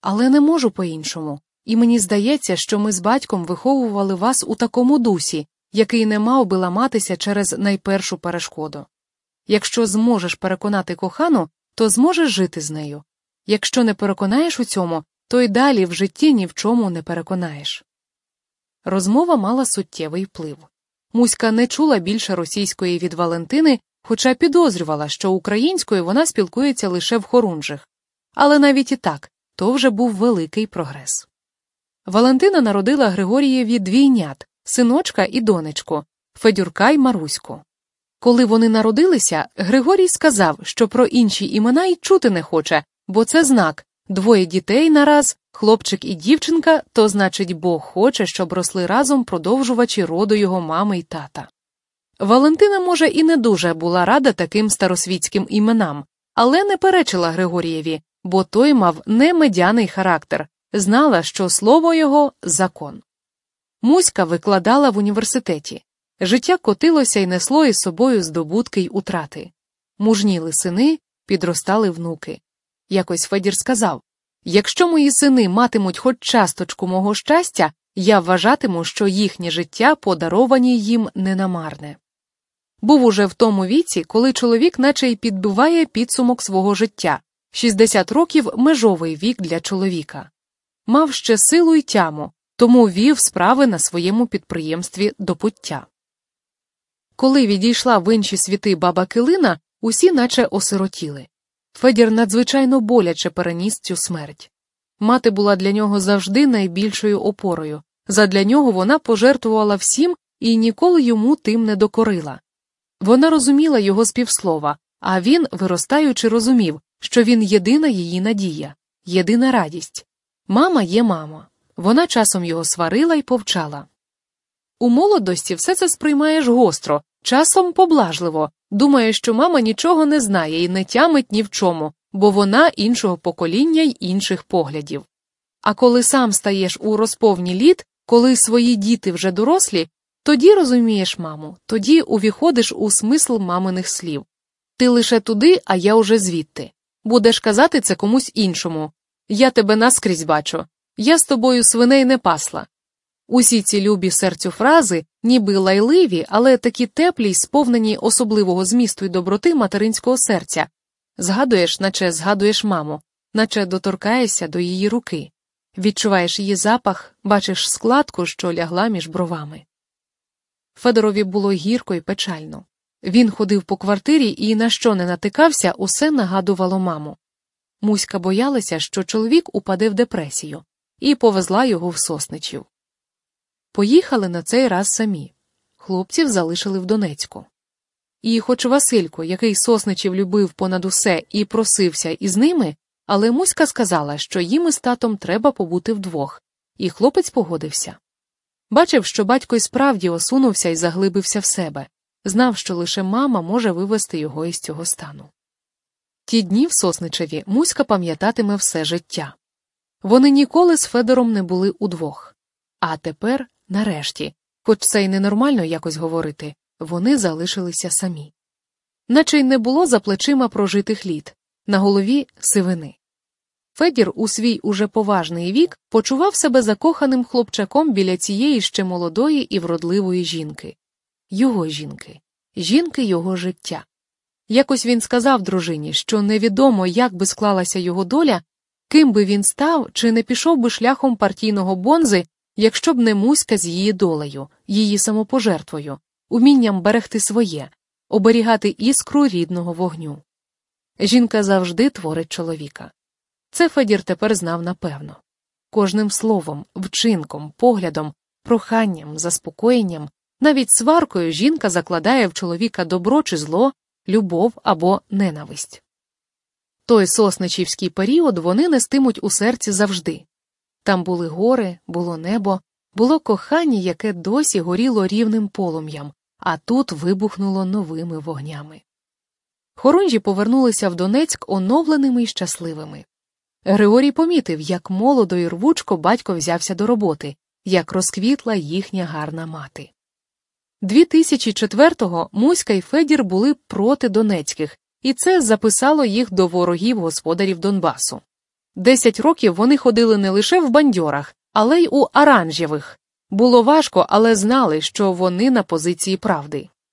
але не можу по-іншому, і мені здається, що ми з батьком виховували вас у такому дусі, який не мав би ламатися через найпершу перешкоду. Якщо зможеш переконати кохану, то зможеш жити з нею. Якщо не переконаєш у цьому, то й далі в житті ні в чому не переконаєш. Розмова мала суттєвий вплив. Муська не чула більше російської від Валентини, хоча підозрювала, що українською вона спілкується лише в хорунжих. Але навіть і так то вже був великий прогрес. Валентина народила Григорієві двійнят синочка і донечку Федюрка й Маруську. Коли вони народилися, Григорій сказав, що про інші імена й чути не хоче, бо це знак двоє дітей нараз, хлопчик і дівчинка, то значить, Бог хоче, щоб росли разом продовжувачі роду його мами й тата. Валентина, може, і не дуже була рада таким старосвітським іменам, але не перечила Григорієві, бо той мав не медяний характер, знала, що слово його закон. Муська викладала в університеті. Життя котилося і несло із собою здобутки й утрати. Мужніли сини, підростали внуки. Якось Федір сказав Якщо мої сини матимуть хоч часточку мого щастя, я вважатиму, що їхнє життя подаровані їм ненамарне. Був уже в тому віці, коли чоловік наче й підбиває підсумок свого життя 60 років межовий вік для чоловіка. Мав ще силу й тяму, тому вів справи на своєму підприємстві до пуття. Коли відійшла в інші світи баба Килина, усі наче осиротіли. Федір надзвичайно боляче переніс цю смерть. Мати була для нього завжди найбільшою опорою, задля нього вона пожертвувала всім і ніколи йому тим не докорила. Вона розуміла його співслова, а він, виростаючи, розумів, що він єдина її надія, єдина радість. Мама є мама. Вона часом його сварила і повчала. У молодості все це сприймаєш гостро, часом поблажливо, думає, що мама нічого не знає і не тямить ні в чому, бо вона іншого покоління й інших поглядів. А коли сам стаєш у розповні літ, коли свої діти вже дорослі, тоді розумієш маму, тоді увіходиш у смисл маминих слів. Ти лише туди, а я уже звідти. Будеш казати це комусь іншому. Я тебе наскрізь бачу. Я з тобою свиней не пасла. Усі ці любі серцю фрази, ніби лайливі, але такі теплі й сповнені особливого змісту й доброти материнського серця. Згадуєш, наче згадуєш маму, наче доторкаєшся до її руки, відчуваєш її запах, бачиш складку, що лягла між бровами. Федорові було гірко й печально. Він ходив по квартирі і на що не натикався, усе нагадувало маму. Муська боялася, що чоловік упаде в депресію, і повезла його в сосничів. Поїхали на цей раз самі. Хлопців залишили в Донецьку. І, хоч Василько, який сосничів любив понад усе і просився із ними, але Муська сказала, що їм із татом треба побути вдвох, і хлопець погодився. Бачив, що батько й справді осунувся і заглибився в себе, знав, що лише мама може вивести його із цього стану. Ті дні в Сосничеві Муська пам'ятатиме все життя. Вони ніколи з Федором не були удвох. А тепер, нарешті, хоч це й ненормально якось говорити, вони залишилися самі. Наче й не було за плечима прожитих літ, на голові сивини. Федір у свій уже поважний вік почував себе закоханим хлопчаком біля цієї ще молодої і вродливої жінки, його жінки, жінки його життя. Якось він сказав дружині, що невідомо, як би склалася його доля, ким би він став, чи не пішов би шляхом партійного бонзи, якщо б не муська з її долею, її самопожертвою, умінням берегти своє, оберігати іскру рідного вогню. Жінка завжди творить чоловіка. Це Федір тепер знав напевно. Кожним словом, вчинком, поглядом, проханням, заспокоєнням, навіть сваркою жінка закладає в чоловіка добро чи зло, любов або ненависть. Той сосничівський період вони нестимуть у серці завжди. Там були гори, було небо, було кохання, яке досі горіло рівним полум'ям, а тут вибухнуло новими вогнями. Хорунжі повернулися в Донецьк оновленими й щасливими. Григорій помітив, як молодо й рвучко батько взявся до роботи, як розквітла їхня гарна мати. 2004-го Муська й Федір були проти Донецьких, і це записало їх до ворогів господарів Донбасу. Десять років вони ходили не лише в бандьорах, але й у оранжевих. Було важко, але знали, що вони на позиції правди.